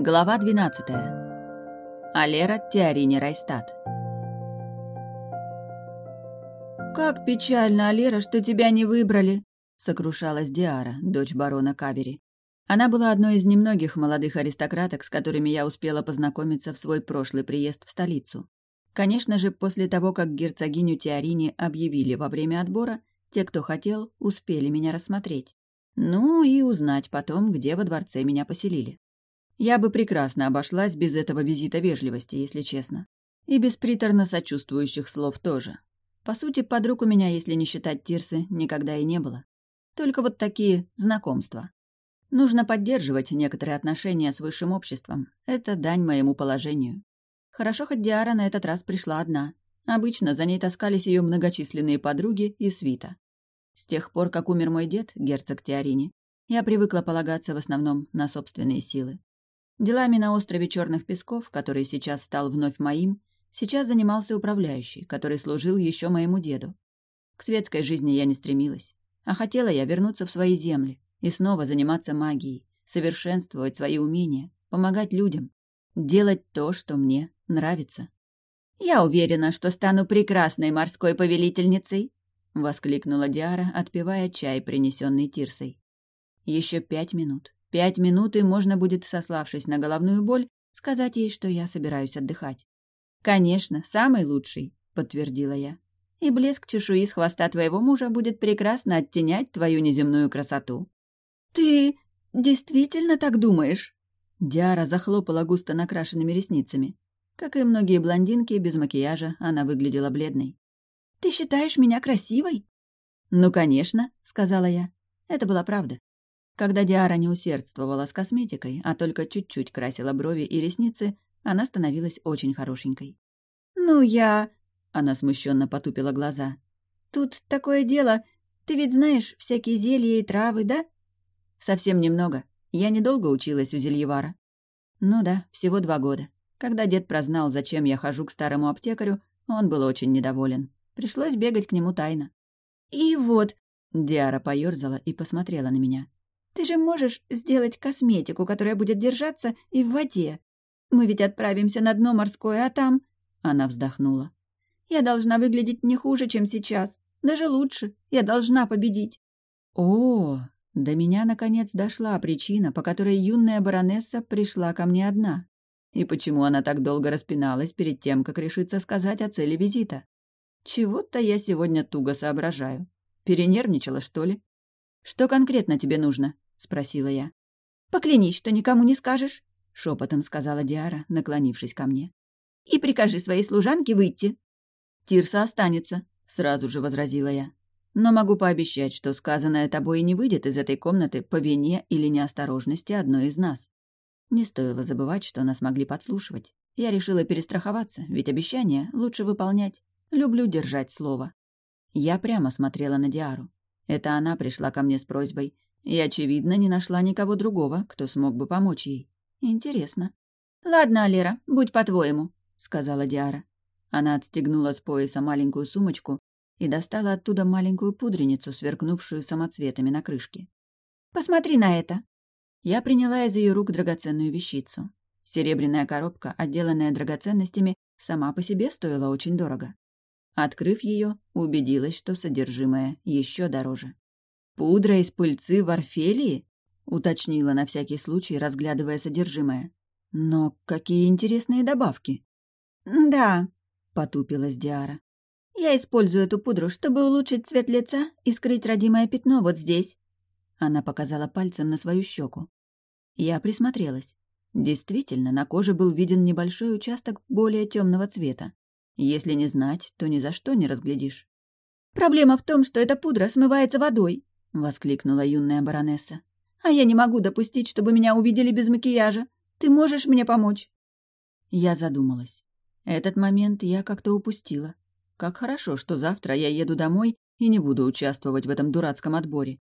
Глава 12. Алера Теорине Райстат. «Как печально, Алера, что тебя не выбрали!» — сокрушалась Диара, дочь барона Кавери. Она была одной из немногих молодых аристократок, с которыми я успела познакомиться в свой прошлый приезд в столицу. Конечно же, после того, как герцогиню Теорини объявили во время отбора, те, кто хотел, успели меня рассмотреть. Ну и узнать потом, где во дворце меня поселили. Я бы прекрасно обошлась без этого визита вежливости, если честно. И без приторно сочувствующих слов тоже. По сути, подруг у меня, если не считать Тирсы, никогда и не было. Только вот такие знакомства. Нужно поддерживать некоторые отношения с высшим обществом. Это дань моему положению. Хорошо, хоть Диара на этот раз пришла одна. Обычно за ней таскались ее многочисленные подруги и свита. С тех пор, как умер мой дед, герцог Теорини, я привыкла полагаться в основном на собственные силы. Делами на острове Черных Песков, который сейчас стал вновь моим, сейчас занимался управляющий, который служил еще моему деду. К светской жизни я не стремилась, а хотела я вернуться в свои земли и снова заниматься магией, совершенствовать свои умения, помогать людям, делать то, что мне нравится. «Я уверена, что стану прекрасной морской повелительницей», — воскликнула Диара, отпивая чай, принесенный Тирсой. Еще пять минут. Пять минут, и можно будет, сославшись на головную боль, сказать ей, что я собираюсь отдыхать. «Конечно, самый лучший», — подтвердила я. «И блеск чешуи с хвоста твоего мужа будет прекрасно оттенять твою неземную красоту». «Ты действительно так думаешь?» Диара захлопала густо накрашенными ресницами. Как и многие блондинки, без макияжа она выглядела бледной. Ты считаешь меня красивой?» «Ну, конечно», — сказала я. Это была правда. Когда Диара не усердствовала с косметикой, а только чуть-чуть красила брови и ресницы, она становилась очень хорошенькой. «Ну, я...» — она смущенно потупила глаза. «Тут такое дело. Ты ведь знаешь всякие зелья и травы, да?» «Совсем немного. Я недолго училась у Зельевара». «Ну да, всего два года. Когда дед прознал, зачем я хожу к старому аптекарю, он был очень недоволен. Пришлось бегать к нему тайно. «И вот...» — Диара поёрзала и посмотрела на меня. «Ты же можешь сделать косметику, которая будет держаться и в воде. Мы ведь отправимся на дно морское, а там...» Она вздохнула. «Я должна выглядеть не хуже, чем сейчас. Даже лучше. Я должна победить». «О, до меня наконец дошла причина, по которой юная баронесса пришла ко мне одна. И почему она так долго распиналась перед тем, как решиться сказать о цели визита. Чего-то я сегодня туго соображаю. Перенервничала, что ли? Что конкретно тебе нужно? Спросила я. Поклянись, что никому не скажешь, шепотом сказала Диара, наклонившись ко мне. И прикажи своей служанке выйти. Тирса останется, сразу же возразила я. Но могу пообещать, что сказанное тобой не выйдет из этой комнаты по вине или неосторожности одной из нас. Не стоило забывать, что нас могли подслушивать. Я решила перестраховаться, ведь обещания лучше выполнять. Люблю держать слово. Я прямо смотрела на Диару. Это она пришла ко мне с просьбой, и, очевидно, не нашла никого другого, кто смог бы помочь ей. Интересно. «Ладно, Алера, будь по-твоему», — сказала Диара. Она отстегнула с пояса маленькую сумочку и достала оттуда маленькую пудреницу, сверкнувшую самоцветами на крышке. «Посмотри на это!» Я приняла из ее рук драгоценную вещицу. Серебряная коробка, отделанная драгоценностями, сама по себе стоила очень дорого. Открыв ее, убедилась, что содержимое еще дороже. «Пудра из пыльцы в Орфелии?» — уточнила на всякий случай, разглядывая содержимое. «Но какие интересные добавки!» «Да», — потупилась Диара. «Я использую эту пудру, чтобы улучшить цвет лица и скрыть родимое пятно вот здесь». Она показала пальцем на свою щеку. Я присмотрелась. Действительно, на коже был виден небольшой участок более темного цвета. Если не знать, то ни за что не разглядишь. «Проблема в том, что эта пудра смывается водой», — воскликнула юная баронесса. «А я не могу допустить, чтобы меня увидели без макияжа. Ты можешь мне помочь?» Я задумалась. Этот момент я как-то упустила. Как хорошо, что завтра я еду домой и не буду участвовать в этом дурацком отборе.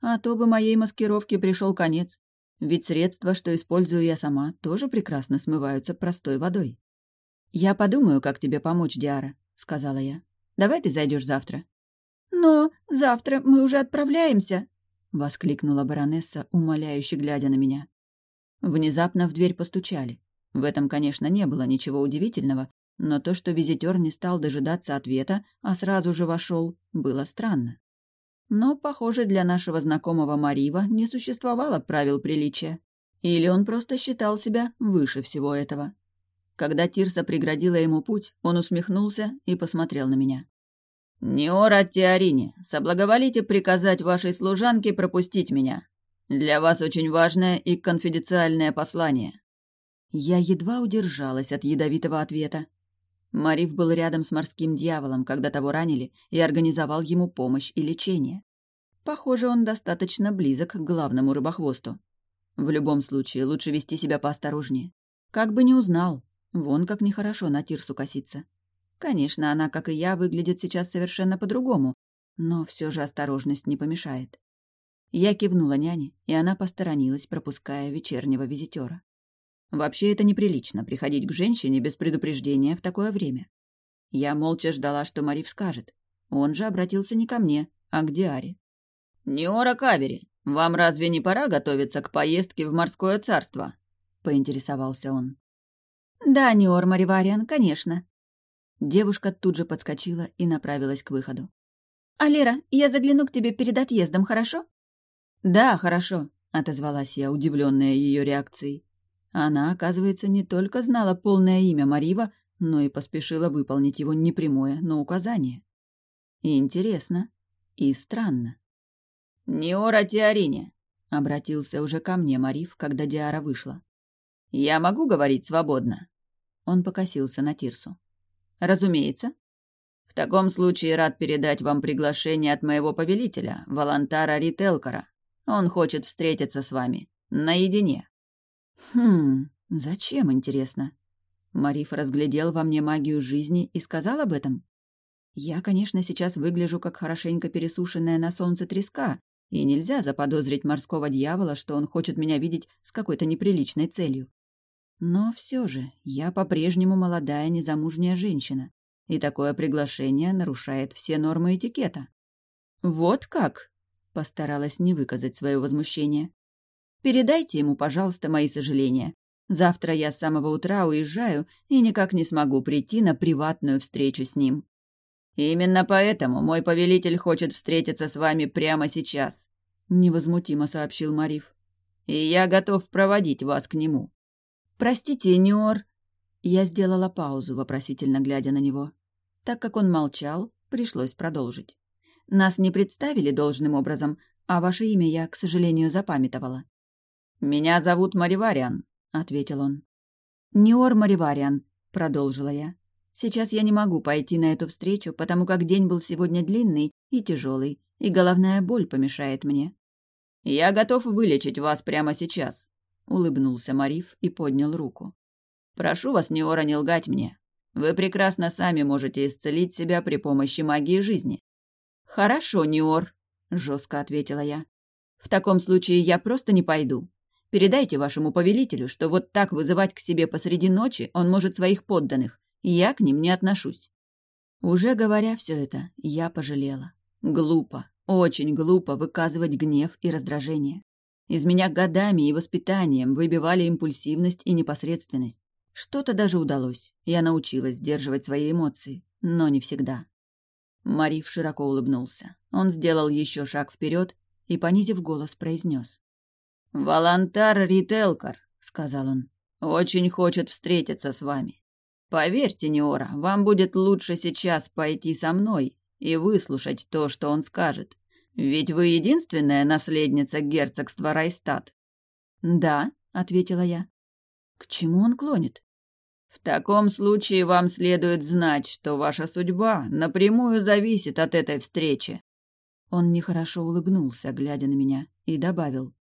А то бы моей маскировке пришел конец. Ведь средства, что использую я сама, тоже прекрасно смываются простой водой. «Я подумаю, как тебе помочь, Диара», — сказала я. «Давай ты зайдешь завтра». «Но завтра мы уже отправляемся», — воскликнула баронесса, умоляюще глядя на меня. Внезапно в дверь постучали. В этом, конечно, не было ничего удивительного, но то, что визитер не стал дожидаться ответа, а сразу же вошел, было странно. Но, похоже, для нашего знакомого Марива не существовало правил приличия. Или он просто считал себя выше всего этого. Когда Тирса преградила ему путь, он усмехнулся и посмотрел на меня. «Неора Теорине, соблаговолите приказать вашей служанке пропустить меня. Для вас очень важное и конфиденциальное послание». Я едва удержалась от ядовитого ответа. Мариф был рядом с морским дьяволом, когда того ранили, и организовал ему помощь и лечение. Похоже, он достаточно близок к главному рыбохвосту. В любом случае, лучше вести себя поосторожнее. Как бы не узнал. Вон как нехорошо на Тирсу коситься. Конечно, она, как и я, выглядит сейчас совершенно по-другому, но все же осторожность не помешает. Я кивнула няне, и она посторонилась, пропуская вечернего визитера. Вообще это неприлично — приходить к женщине без предупреждения в такое время. Я молча ждала, что Марив скажет. Он же обратился не ко мне, а к Диаре. «Неора Кавери, вам разве не пора готовиться к поездке в морское царство?» — поинтересовался он. «Да, Неор Маривариан, конечно». Девушка тут же подскочила и направилась к выходу. «Алера, я загляну к тебе перед отъездом, хорошо?» «Да, хорошо», — отозвалась я, удивленная ее реакцией. Она, оказывается, не только знала полное имя Марива, но и поспешила выполнить его непрямое, но указание. Интересно, и странно. «Неора Теорине», — обратился уже ко мне Марив, когда Диара вышла. «Я могу говорить свободно?» Он покосился на Тирсу. «Разумеется. В таком случае рад передать вам приглашение от моего повелителя, Волонтара Рителкара. Он хочет встретиться с вами. Наедине». «Хм, зачем, интересно?» Мариф разглядел во мне магию жизни и сказал об этом. Я, конечно, сейчас выгляжу как хорошенько пересушенная на солнце треска, и нельзя заподозрить морского дьявола, что он хочет меня видеть с какой-то неприличной целью. Но все же я по-прежнему молодая незамужняя женщина, и такое приглашение нарушает все нормы этикета. «Вот как?» — постаралась не выказать свое возмущение. Передайте ему, пожалуйста, мои сожаления. Завтра я с самого утра уезжаю и никак не смогу прийти на приватную встречу с ним. Именно поэтому мой повелитель хочет встретиться с вами прямо сейчас, невозмутимо сообщил Мариф. И я готов проводить вас к нему. Простите, Ниор. Я сделала паузу, вопросительно глядя на него. Так как он молчал, пришлось продолжить. Нас не представили должным образом, а ваше имя я, к сожалению, запамятовала. «Меня зовут Маривариан», — ответил он. «Неор Маривариан», — продолжила я. «Сейчас я не могу пойти на эту встречу, потому как день был сегодня длинный и тяжелый, и головная боль помешает мне». «Я готов вылечить вас прямо сейчас», — улыбнулся Мариф и поднял руку. «Прошу вас, Неора, не лгать мне. Вы прекрасно сами можете исцелить себя при помощи магии жизни». «Хорошо, Неор», — жестко ответила я. «В таком случае я просто не пойду. Передайте вашему повелителю, что вот так вызывать к себе посреди ночи он может своих подданных, я к ним не отношусь». Уже говоря все это, я пожалела. Глупо, очень глупо выказывать гнев и раздражение. Из меня годами и воспитанием выбивали импульсивность и непосредственность. Что-то даже удалось. Я научилась сдерживать свои эмоции, но не всегда. Марив широко улыбнулся. Он сделал еще шаг вперед и, понизив голос, произнес. «Волонтар Рителкар», — сказал он, — «очень хочет встретиться с вами. Поверьте, Неора, вам будет лучше сейчас пойти со мной и выслушать то, что он скажет. Ведь вы единственная наследница герцогства Райстат». «Да», — ответила я. «К чему он клонит?» «В таком случае вам следует знать, что ваша судьба напрямую зависит от этой встречи». Он нехорошо улыбнулся, глядя на меня, и добавил.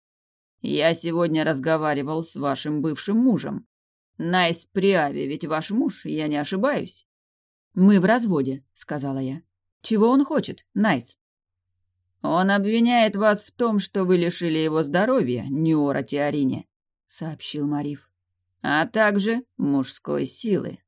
Я сегодня разговаривал с вашим бывшим мужем. Найс Приави, ведь ваш муж, я не ошибаюсь. Мы в разводе, сказала я. Чего он хочет, Найс? Он обвиняет вас в том, что вы лишили его здоровья, Нюора Теорине, сообщил Мариф, а также мужской силы.